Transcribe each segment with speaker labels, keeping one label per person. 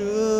Speaker 1: do.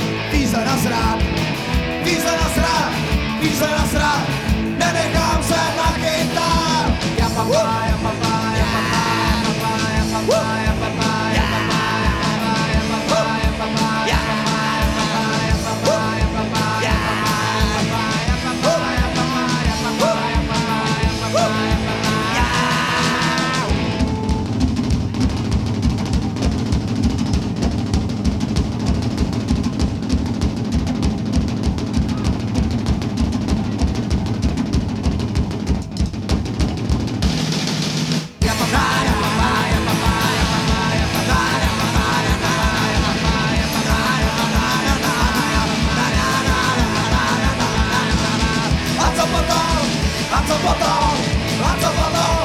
Speaker 1: like these 朝パターター